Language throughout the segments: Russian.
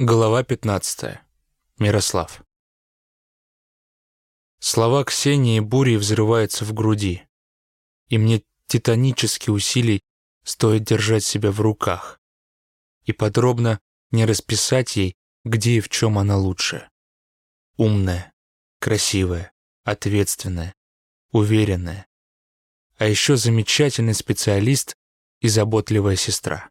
Глава 15. Мирослав. Слова Ксении бурей взрываются в груди, и мне титанически усилий стоит держать себя в руках и подробно не расписать ей, где и в чем она лучше. Умная, красивая, ответственная, уверенная, а еще замечательный специалист и заботливая сестра.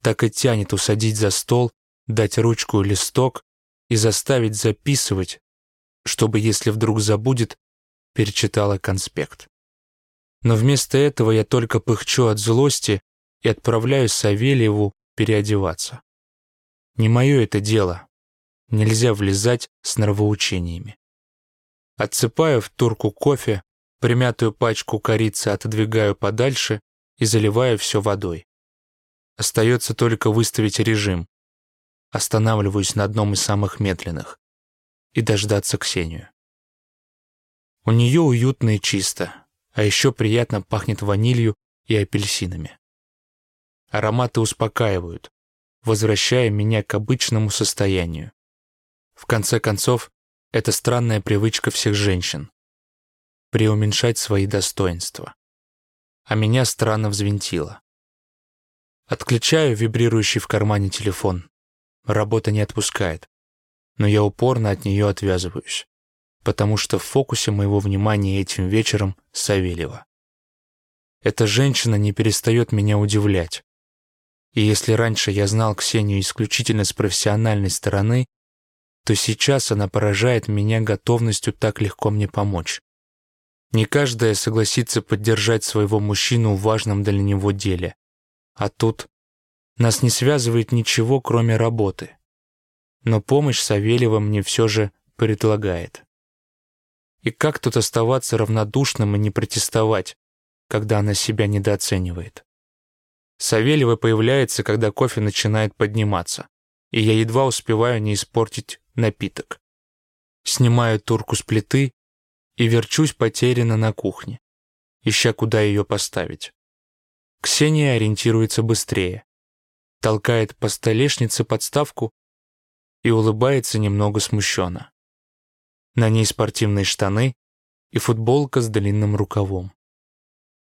Так и тянет усадить за стол дать ручку и листок и заставить записывать, чтобы, если вдруг забудет, перечитала конспект. Но вместо этого я только пыхчу от злости и отправляюсь Савельеву переодеваться. Не мое это дело. Нельзя влезать с нравоучениями. Отсыпаю в турку кофе, примятую пачку корицы отодвигаю подальше и заливаю все водой. Остается только выставить режим, останавливаюсь на одном из самых медленных и дождаться Ксению. У нее уютно и чисто, а еще приятно пахнет ванилью и апельсинами. Ароматы успокаивают, возвращая меня к обычному состоянию. В конце концов, это странная привычка всех женщин — преуменьшать свои достоинства. А меня странно взвинтило. Отключаю вибрирующий в кармане телефон. Работа не отпускает. Но я упорно от нее отвязываюсь, потому что в фокусе моего внимания этим вечером Савельева. Эта женщина не перестает меня удивлять. И если раньше я знал Ксению исключительно с профессиональной стороны, то сейчас она поражает меня готовностью так легко мне помочь. Не каждая согласится поддержать своего мужчину в важном для него деле. А тут нас не связывает ничего, кроме работы. Но помощь Савельева мне все же предлагает. И как тут оставаться равнодушным и не протестовать, когда она себя недооценивает? Савельева появляется, когда кофе начинает подниматься, и я едва успеваю не испортить напиток. Снимаю турку с плиты и верчусь потерянно на кухне, ища, куда ее поставить. Ксения ориентируется быстрее толкает по столешнице подставку и улыбается немного смущенно. На ней спортивные штаны и футболка с длинным рукавом.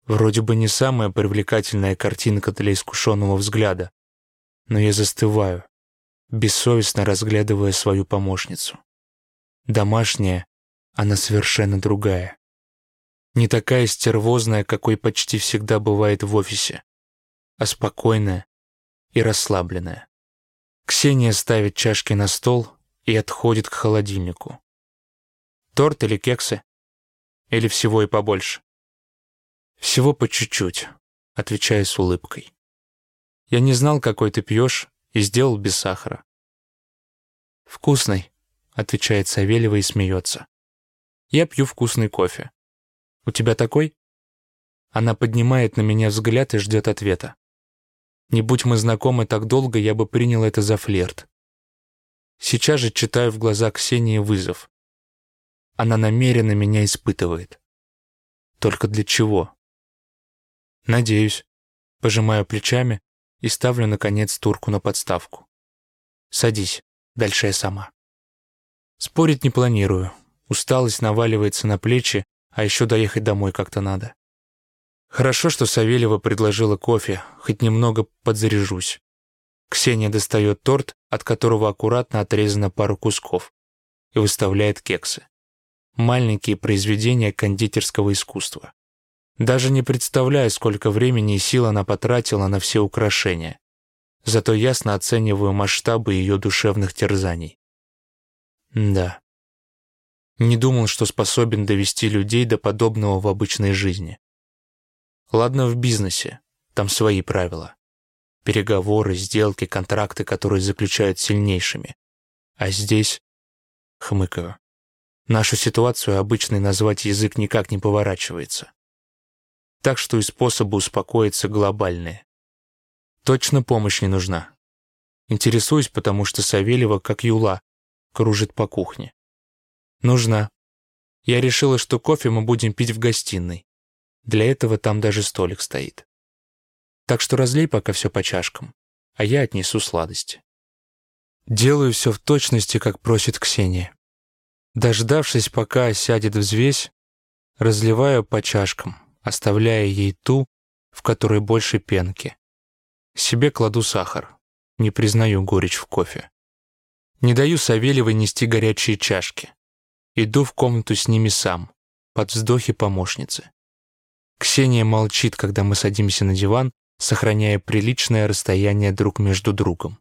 Вроде бы не самая привлекательная картинка для искушенного взгляда, но я застываю, бессовестно разглядывая свою помощницу. Домашняя, она совершенно другая. Не такая стервозная, какой почти всегда бывает в офисе, а спокойная, и расслабленная. Ксения ставит чашки на стол и отходит к холодильнику. Торт или кексы? Или всего и побольше? Всего по чуть-чуть, отвечаю с улыбкой. Я не знал, какой ты пьешь, и сделал без сахара. Вкусный, отвечает Савельева и смеется. Я пью вкусный кофе. У тебя такой? Она поднимает на меня взгляд и ждет ответа. Не будь мы знакомы так долго, я бы принял это за флирт. Сейчас же читаю в глаза Ксении вызов. Она намеренно меня испытывает. Только для чего? Надеюсь. Пожимаю плечами и ставлю, наконец, турку на подставку. Садись, дальше я сама. Спорить не планирую. Усталость наваливается на плечи, а еще доехать домой как-то надо. Хорошо, что Савельева предложила кофе, хоть немного подзаряжусь. Ксения достает торт, от которого аккуратно отрезано пару кусков, и выставляет кексы. Маленькие произведения кондитерского искусства. Даже не представляю, сколько времени и сил она потратила на все украшения. Зато ясно оцениваю масштабы ее душевных терзаний. Да. Не думал, что способен довести людей до подобного в обычной жизни. Ладно в бизнесе, там свои правила. Переговоры, сделки, контракты, которые заключают сильнейшими. А здесь... Хмыкаю. Нашу ситуацию обычный назвать язык никак не поворачивается. Так что и способы успокоиться глобальные. Точно помощь не нужна. Интересуюсь, потому что Савельева, как юла, кружит по кухне. Нужна. Я решила, что кофе мы будем пить в гостиной. Для этого там даже столик стоит. Так что разлей пока все по чашкам, а я отнесу сладости. Делаю все в точности, как просит Ксения. Дождавшись, пока сядет взвесь, разливаю по чашкам, оставляя ей ту, в которой больше пенки. Себе кладу сахар. Не признаю горечь в кофе. Не даю Савельевой нести горячие чашки. Иду в комнату с ними сам, под вздохи помощницы. Ксения молчит, когда мы садимся на диван, сохраняя приличное расстояние друг между другом.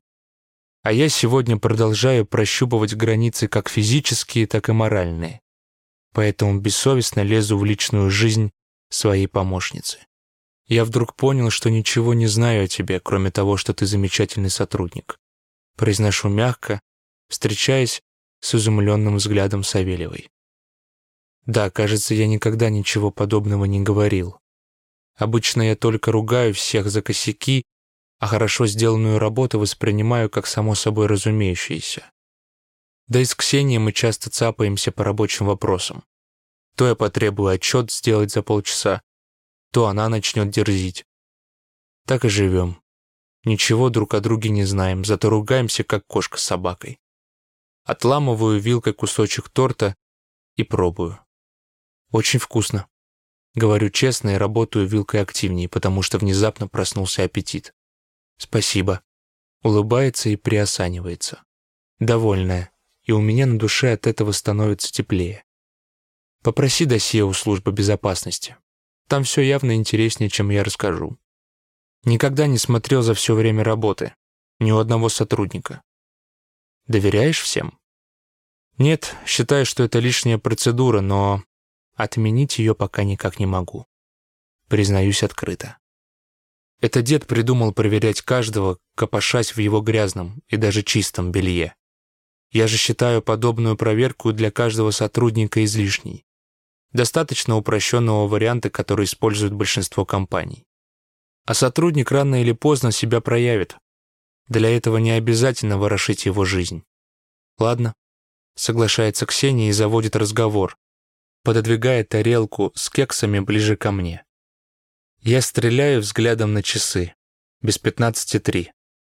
А я сегодня продолжаю прощупывать границы как физические, так и моральные. Поэтому бессовестно лезу в личную жизнь своей помощницы. Я вдруг понял, что ничего не знаю о тебе, кроме того, что ты замечательный сотрудник. Произношу мягко, встречаясь с изумленным взглядом Савельевой. Да, кажется, я никогда ничего подобного не говорил. Обычно я только ругаю всех за косяки а хорошо сделанную работу воспринимаю как само собой разумеющееся. Да и с Ксенией мы часто цапаемся по рабочим вопросам. То я потребую отчет сделать за полчаса, то она начнет дерзить. Так и живем. Ничего друг о друге не знаем, зато ругаемся, как кошка с собакой. Отламываю вилкой кусочек торта и пробую. Очень вкусно. Говорю честно и работаю вилкой активнее, потому что внезапно проснулся аппетит. «Спасибо». Улыбается и приосанивается. Довольная, и у меня на душе от этого становится теплее. Попроси досье у службы безопасности. Там все явно интереснее, чем я расскажу. Никогда не смотрел за все время работы. Ни у одного сотрудника. Доверяешь всем? Нет, считаю, что это лишняя процедура, но отменить ее пока никак не могу. Признаюсь открыто. Это дед придумал проверять каждого, копошась в его грязном и даже чистом белье. Я же считаю подобную проверку для каждого сотрудника излишней. Достаточно упрощенного варианта, который использует большинство компаний. А сотрудник рано или поздно себя проявит. Для этого не обязательно ворошить его жизнь. Ладно, соглашается Ксения и заводит разговор, пододвигая тарелку с кексами ближе ко мне. Я стреляю взглядом на часы. Без пятнадцати три.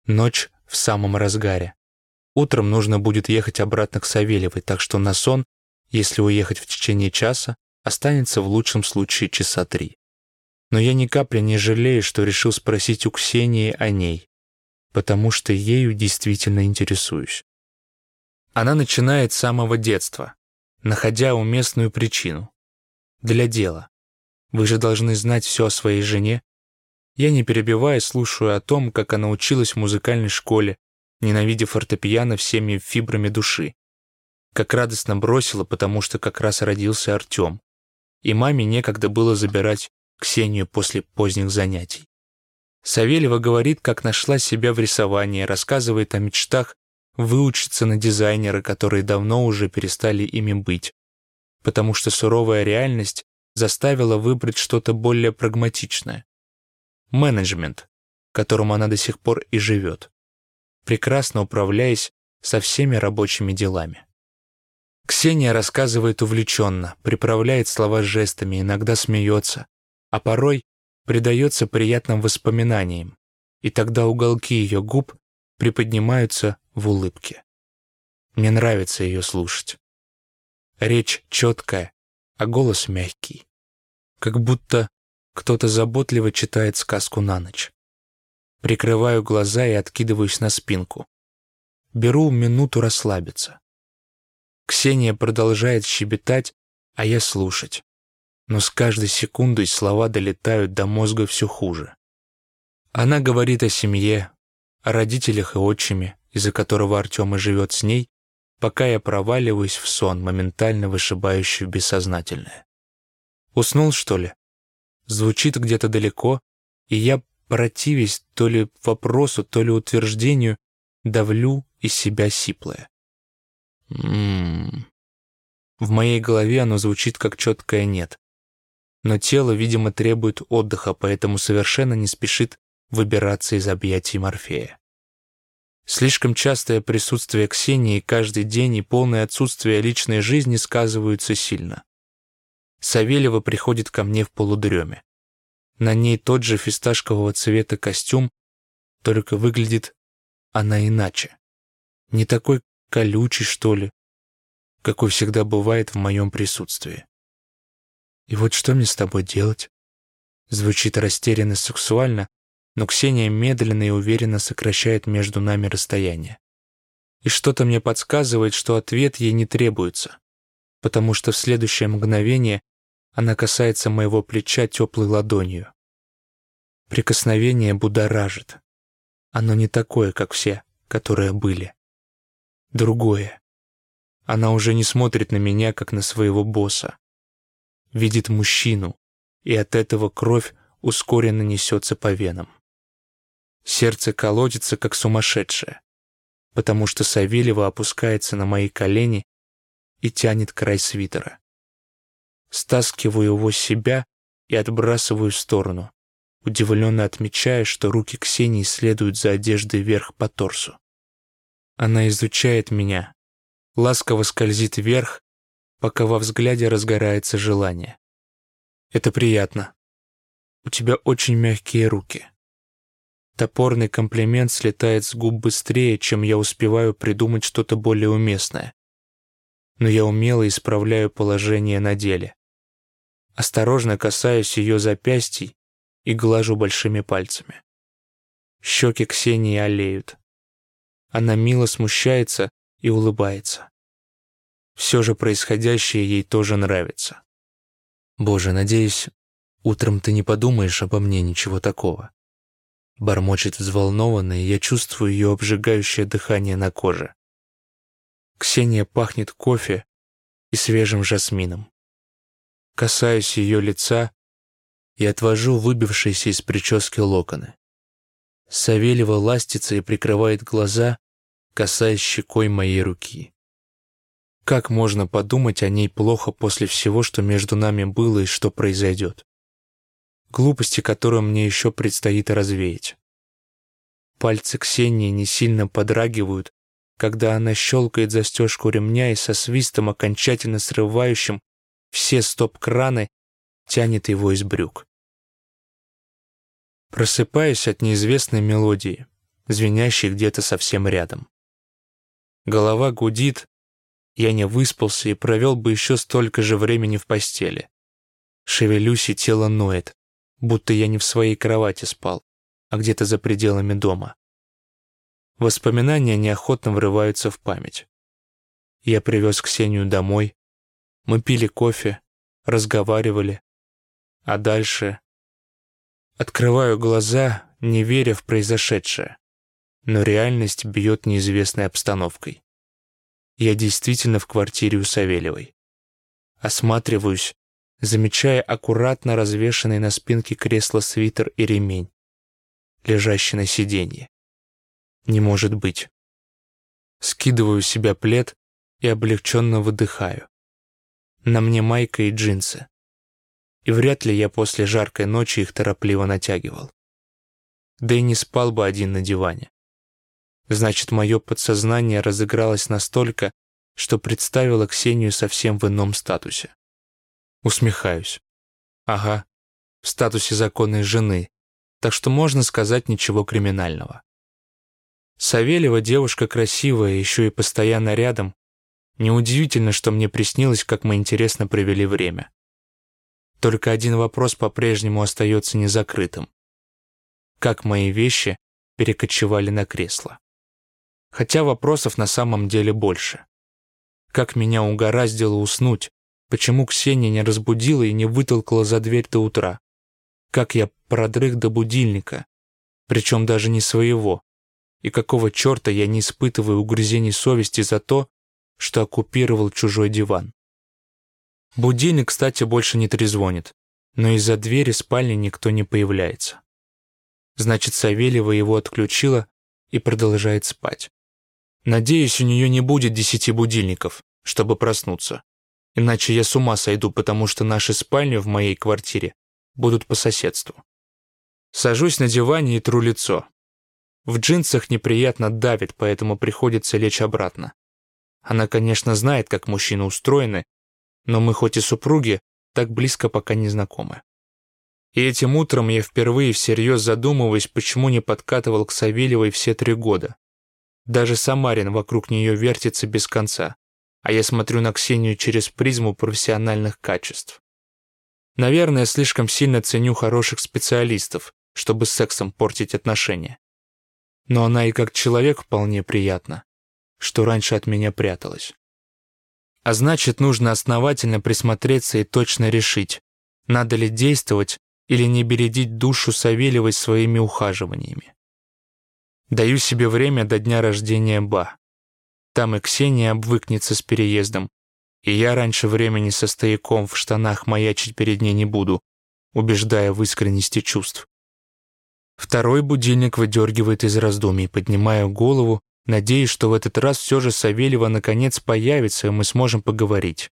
Ночь в самом разгаре. Утром нужно будет ехать обратно к Савельевой, так что на сон, если уехать в течение часа, останется в лучшем случае часа три. Но я ни капли не жалею, что решил спросить у Ксении о ней, потому что ею действительно интересуюсь. Она начинает с самого детства, находя уместную причину. Для дела. Вы же должны знать все о своей жене. Я, не перебивая, слушаю о том, как она училась в музыкальной школе, ненавидя фортепиано всеми фибрами души. Как радостно бросила, потому что как раз родился Артем. И маме некогда было забирать Ксению после поздних занятий. Савельева говорит, как нашла себя в рисовании, рассказывает о мечтах выучиться на дизайнера, которые давно уже перестали ими быть, потому что суровая реальность заставила выбрать что-то более прагматичное. Менеджмент, которым она до сих пор и живет, прекрасно управляясь со всеми рабочими делами. Ксения рассказывает увлеченно, приправляет слова жестами, иногда смеется, а порой предается приятным воспоминаниям, и тогда уголки ее губ приподнимаются в улыбке. Мне нравится ее слушать. Речь четкая, а голос мягкий как будто кто-то заботливо читает сказку на ночь. Прикрываю глаза и откидываюсь на спинку. Беру минуту расслабиться. Ксения продолжает щебетать, а я слушать. Но с каждой секундой слова долетают до мозга все хуже. Она говорит о семье, о родителях и отчиме, из-за которого Артем и живет с ней, пока я проваливаюсь в сон, моментально вышибающий в бессознательное. Уснул, что ли? Звучит где-то далеко, и я, противясь то ли вопросу, то ли утверждению, давлю из себя сиплое. Ммм. В моей голове оно звучит как четкое «нет». Но тело, видимо, требует отдыха, поэтому совершенно не спешит выбираться из объятий Морфея. Слишком частое присутствие Ксении каждый день и полное отсутствие личной жизни сказываются сильно. Савельева приходит ко мне в полудреме. На ней тот же фисташкового цвета костюм, только выглядит она иначе. Не такой колючий, что ли, какой всегда бывает в моем присутствии. И вот что мне с тобой делать? Звучит растерянно сексуально, но Ксения медленно и уверенно сокращает между нами расстояние. И что-то мне подсказывает, что ответ ей не требуется, потому что в следующее мгновение она касается моего плеча теплой ладонью. Прикосновение будоражит. Оно не такое, как все, которые были. Другое. Она уже не смотрит на меня, как на своего босса. Видит мужчину, и от этого кровь ускоренно несется по венам. Сердце колотится, как сумасшедшее, потому что Савельева опускается на мои колени и тянет край свитера. Стаскиваю его с себя и отбрасываю в сторону, удивленно отмечая, что руки Ксении следуют за одеждой вверх по торсу. Она изучает меня, ласково скользит вверх, пока во взгляде разгорается желание. Это приятно. У тебя очень мягкие руки. Топорный комплимент слетает с губ быстрее, чем я успеваю придумать что-то более уместное. Но я умело исправляю положение на деле. Осторожно касаюсь ее запястий и глажу большими пальцами. Щеки Ксении олеют. Она мило смущается и улыбается. Все же происходящее ей тоже нравится. «Боже, надеюсь, утром ты не подумаешь обо мне ничего такого». Бормочет взволнованно, и я чувствую ее обжигающее дыхание на коже. Ксения пахнет кофе и свежим жасмином. Касаюсь ее лица и отвожу выбившиеся из прически локоны. Савельева ластится и прикрывает глаза, касаясь щекой моей руки. Как можно подумать о ней плохо после всего, что между нами было и что произойдет? Глупости, которые мне еще предстоит развеять. Пальцы Ксении не сильно подрагивают, когда она щелкает застежку ремня и со свистом, окончательно срывающим все стоп-краны, тянет его из брюк. Просыпаюсь от неизвестной мелодии, звенящей где-то совсем рядом. Голова гудит, я не выспался и провел бы еще столько же времени в постели. Шевелюсь, и тело ноет, будто я не в своей кровати спал, а где-то за пределами дома. Воспоминания неохотно врываются в память. Я привез Ксению домой, мы пили кофе, разговаривали, а дальше... Открываю глаза, не веря в произошедшее но реальность бьет неизвестной обстановкой. Я действительно в квартире у Савельевой. Осматриваюсь, замечая аккуратно развешанный на спинке кресла свитер и ремень, лежащий на сиденье. Не может быть. Скидываю с себя плед и облегченно выдыхаю. На мне майка и джинсы. И вряд ли я после жаркой ночи их торопливо натягивал. Да и не спал бы один на диване. Значит, мое подсознание разыгралось настолько, что представило Ксению совсем в ином статусе. Усмехаюсь. Ага, в статусе законной жены, так что можно сказать ничего криминального. Савельева девушка красивая, еще и постоянно рядом. Неудивительно, что мне приснилось, как мы интересно провели время. Только один вопрос по-прежнему остается незакрытым. Как мои вещи перекочевали на кресло? Хотя вопросов на самом деле больше. Как меня угораздило уснуть? Почему Ксения не разбудила и не вытолкала за дверь до утра? Как я продрых до будильника, причем даже не своего? И какого черта я не испытываю угрызений совести за то, что оккупировал чужой диван? Будильник, кстати, больше не трезвонит, но из-за двери спальни никто не появляется. Значит, Савельева его отключила и продолжает спать. Надеюсь, у нее не будет десяти будильников, чтобы проснуться. Иначе я с ума сойду, потому что наши спальни в моей квартире будут по соседству. Сажусь на диване и тру лицо. В джинсах неприятно давит, поэтому приходится лечь обратно. Она, конечно, знает, как мужчины устроены, но мы хоть и супруги, так близко пока не знакомы. И этим утром я впервые всерьез задумываюсь, почему не подкатывал к Савельевой все три года. Даже Самарин вокруг нее вертится без конца, а я смотрю на Ксению через призму профессиональных качеств. Наверное, слишком сильно ценю хороших специалистов, чтобы с сексом портить отношения. Но она и как человек вполне приятна, что раньше от меня пряталась. А значит, нужно основательно присмотреться и точно решить, надо ли действовать или не бередить душу Савельевой своими ухаживаниями. Даю себе время до дня рождения Ба. Там и Ксения обвыкнется с переездом, и я раньше времени со стояком в штанах маячить перед ней не буду, убеждая в искренности чувств. Второй будильник выдергивает из раздумий, поднимаю голову, надеясь, что в этот раз все же Савельева наконец появится, и мы сможем поговорить.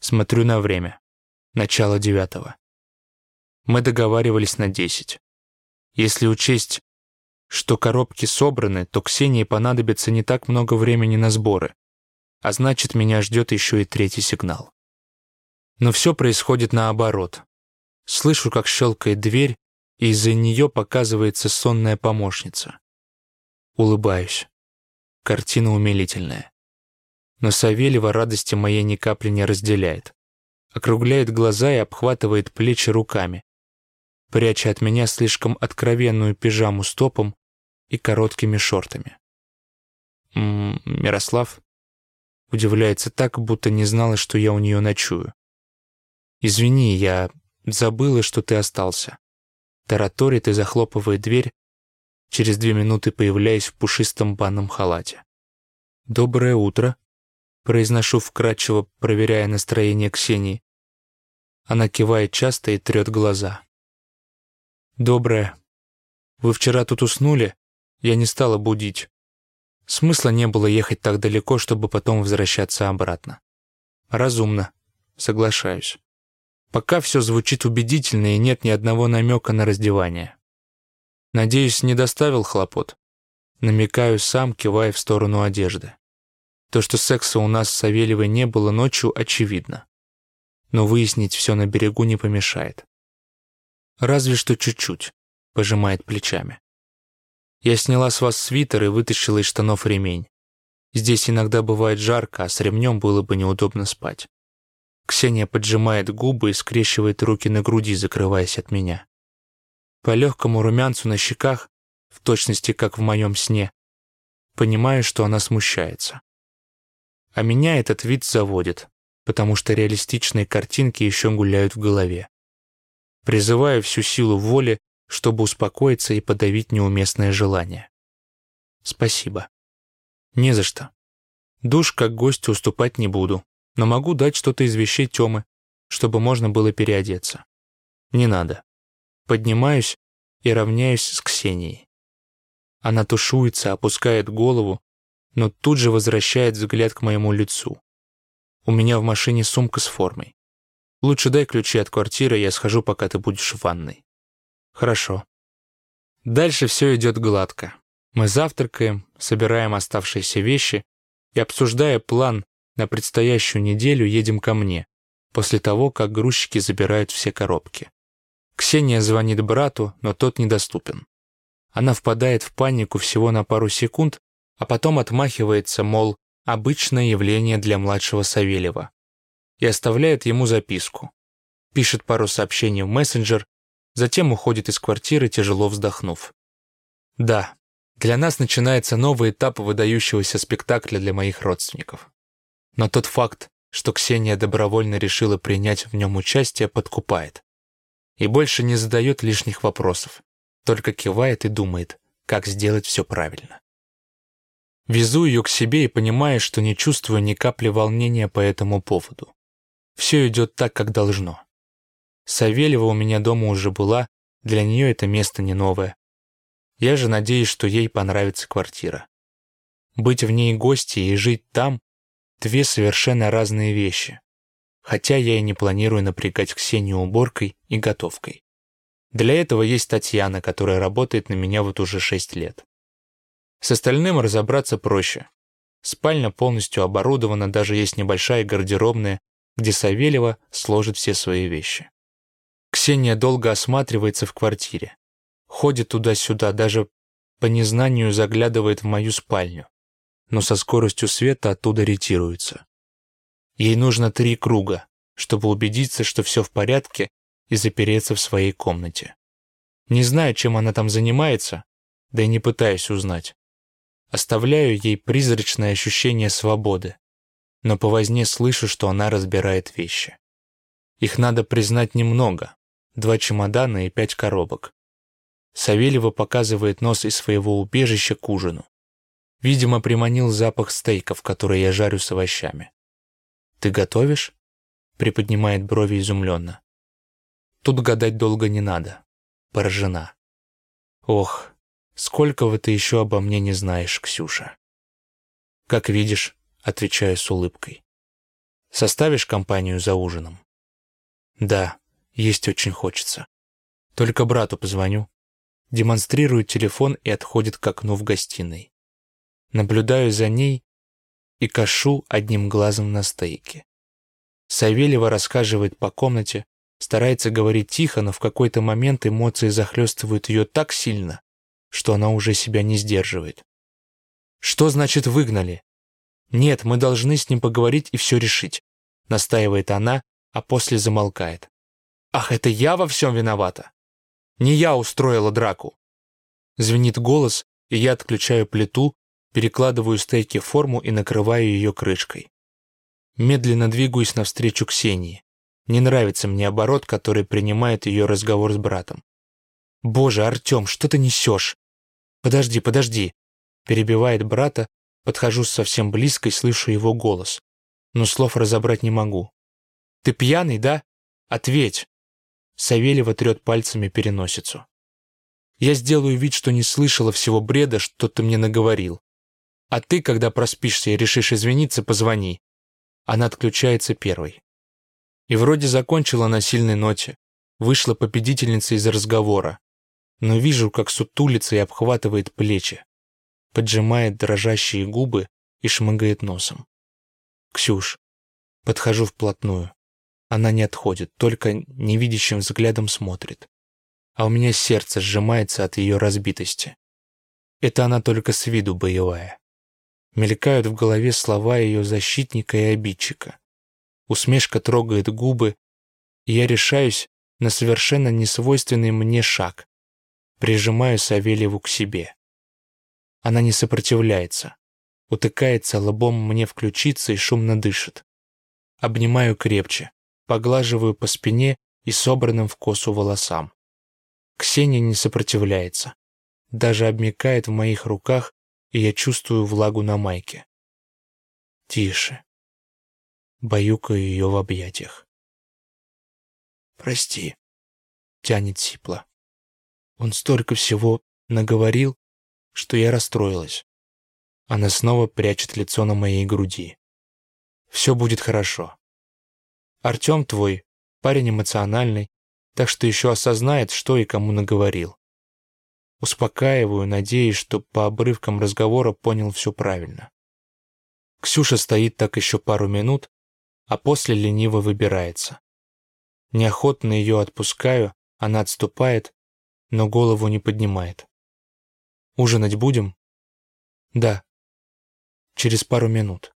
Смотрю на время. Начало девятого. Мы договаривались на десять. Если учесть, что коробки собраны, то Ксении понадобится не так много времени на сборы, а значит, меня ждет еще и третий сигнал. Но все происходит наоборот. Слышу, как щелкает дверь, и из-за нее показывается сонная помощница. Улыбаюсь. Картина умилительная. Но Савельева радости моей ни капли не разделяет. Округляет глаза и обхватывает плечи руками, пряча от меня слишком откровенную пижаму с топом и короткими шортами. «М -м, «Мирослав?» Удивляется так, будто не знала, что я у нее ночую. «Извини, я забыла, что ты остался». Тараторит и захлопывает дверь, через две минуты появляясь в пушистом банном халате. «Доброе утро», — произношу вкратчиво, проверяя настроение Ксении. Она кивает часто и трет глаза. «Доброе. Вы вчера тут уснули? Я не стала будить. Смысла не было ехать так далеко, чтобы потом возвращаться обратно. Разумно. Соглашаюсь. Пока все звучит убедительно и нет ни одного намека на раздевание. Надеюсь, не доставил хлопот. Намекаю сам, кивая в сторону одежды. То, что секса у нас с Савельевой не было ночью, очевидно. Но выяснить все на берегу не помешает. «Разве что чуть-чуть», — пожимает плечами. «Я сняла с вас свитер и вытащила из штанов ремень. Здесь иногда бывает жарко, а с ремнем было бы неудобно спать». Ксения поджимает губы и скрещивает руки на груди, закрываясь от меня. По легкому румянцу на щеках, в точности как в моем сне, понимаю, что она смущается. А меня этот вид заводит, потому что реалистичные картинки еще гуляют в голове призывая всю силу воли, чтобы успокоиться и подавить неуместное желание. Спасибо. Не за что. Душ как гостю уступать не буду, но могу дать что-то из вещей Тёмы, чтобы можно было переодеться. Не надо. Поднимаюсь и равняюсь с Ксенией. Она тушуется, опускает голову, но тут же возвращает взгляд к моему лицу. У меня в машине сумка с формой. Лучше дай ключи от квартиры, я схожу, пока ты будешь в ванной. Хорошо. Дальше все идет гладко. Мы завтракаем, собираем оставшиеся вещи и, обсуждая план на предстоящую неделю, едем ко мне, после того, как грузчики забирают все коробки. Ксения звонит брату, но тот недоступен. Она впадает в панику всего на пару секунд, а потом отмахивается, мол, обычное явление для младшего Савельева и оставляет ему записку. Пишет пару сообщений в мессенджер, затем уходит из квартиры, тяжело вздохнув. Да, для нас начинается новый этап выдающегося спектакля для моих родственников. Но тот факт, что Ксения добровольно решила принять в нем участие, подкупает. И больше не задает лишних вопросов, только кивает и думает, как сделать все правильно. Везу ее к себе и понимаю, что не чувствую ни капли волнения по этому поводу. Все идет так, как должно. Савельева у меня дома уже была, для нее это место не новое. Я же надеюсь, что ей понравится квартира. Быть в ней гостьей и жить там — две совершенно разные вещи. Хотя я и не планирую напрягать Ксению уборкой и готовкой. Для этого есть Татьяна, которая работает на меня вот уже шесть лет. С остальным разобраться проще. Спальня полностью оборудована, даже есть небольшая гардеробная где Савельева сложит все свои вещи. Ксения долго осматривается в квартире. Ходит туда-сюда, даже по незнанию заглядывает в мою спальню, но со скоростью света оттуда ретируется. Ей нужно три круга, чтобы убедиться, что все в порядке, и запереться в своей комнате. Не знаю, чем она там занимается, да и не пытаюсь узнать. Оставляю ей призрачное ощущение свободы, но по возне слышу, что она разбирает вещи. Их надо признать немного, два чемодана и пять коробок. Савельева показывает нос из своего убежища к ужину. Видимо, приманил запах стейков, которые я жарю с овощами. «Ты готовишь?» — приподнимает брови изумленно. Тут гадать долго не надо. Поражена. Ох, сколько ты еще обо мне не знаешь, Ксюша. Как видишь, отвечаю с улыбкой. Составишь компанию за ужином? Да, есть очень хочется. Только брату позвоню. Демонстрирует телефон и отходит к окну в гостиной. Наблюдаю за ней и кашу одним глазом на стейке. Савельева рассказывает по комнате, старается говорить тихо, но в какой-то момент эмоции захлестывают ее так сильно, что она уже себя не сдерживает. «Что значит выгнали?» «Нет, мы должны с ним поговорить и все решить», настаивает она, а после замолкает. «Ах, это я во всем виновата? Не я устроила драку!» Звенит голос, и я отключаю плиту, перекладываю стейки в форму и накрываю ее крышкой. Медленно двигаюсь навстречу Ксении. Не нравится мне оборот, который принимает ее разговор с братом. «Боже, Артем, что ты несешь?» «Подожди, подожди!» Перебивает брата, подхожу совсем близко и слышу его голос. Но слов разобрать не могу. «Ты пьяный, да? Ответь!» Савельева трет пальцами переносицу. «Я сделаю вид, что не слышала всего бреда, что ты мне наговорил. А ты, когда проспишься и решишь извиниться, позвони». Она отключается первой. И вроде закончила на сильной ноте. Вышла победительница из разговора. Но вижу, как сутулится и обхватывает плечи. Поджимает дрожащие губы и шмыгает носом. «Ксюш». Подхожу вплотную. Она не отходит, только невидящим взглядом смотрит. А у меня сердце сжимается от ее разбитости. Это она только с виду боевая. Мелькают в голове слова ее защитника и обидчика. Усмешка трогает губы, и я решаюсь на совершенно несвойственный мне шаг. Прижимаю Савельеву к себе. Она не сопротивляется, утыкается лобом мне в ключицы и шумно дышит. Обнимаю крепче, поглаживаю по спине и собранным в косу волосам. Ксения не сопротивляется, даже обмякает в моих руках, и я чувствую влагу на майке. Тише, баюкаю ее в объятиях. «Прости», — тянет сипло. Он столько всего наговорил, что я расстроилась. Она снова прячет лицо на моей груди. «Все будет хорошо. Артем твой, парень эмоциональный, так что еще осознает, что и кому наговорил. Успокаиваю, надеясь, что по обрывкам разговора понял все правильно. Ксюша стоит так еще пару минут, а после лениво выбирается. Неохотно ее отпускаю, она отступает, но голову не поднимает. «Ужинать будем?» «Да. Через пару минут».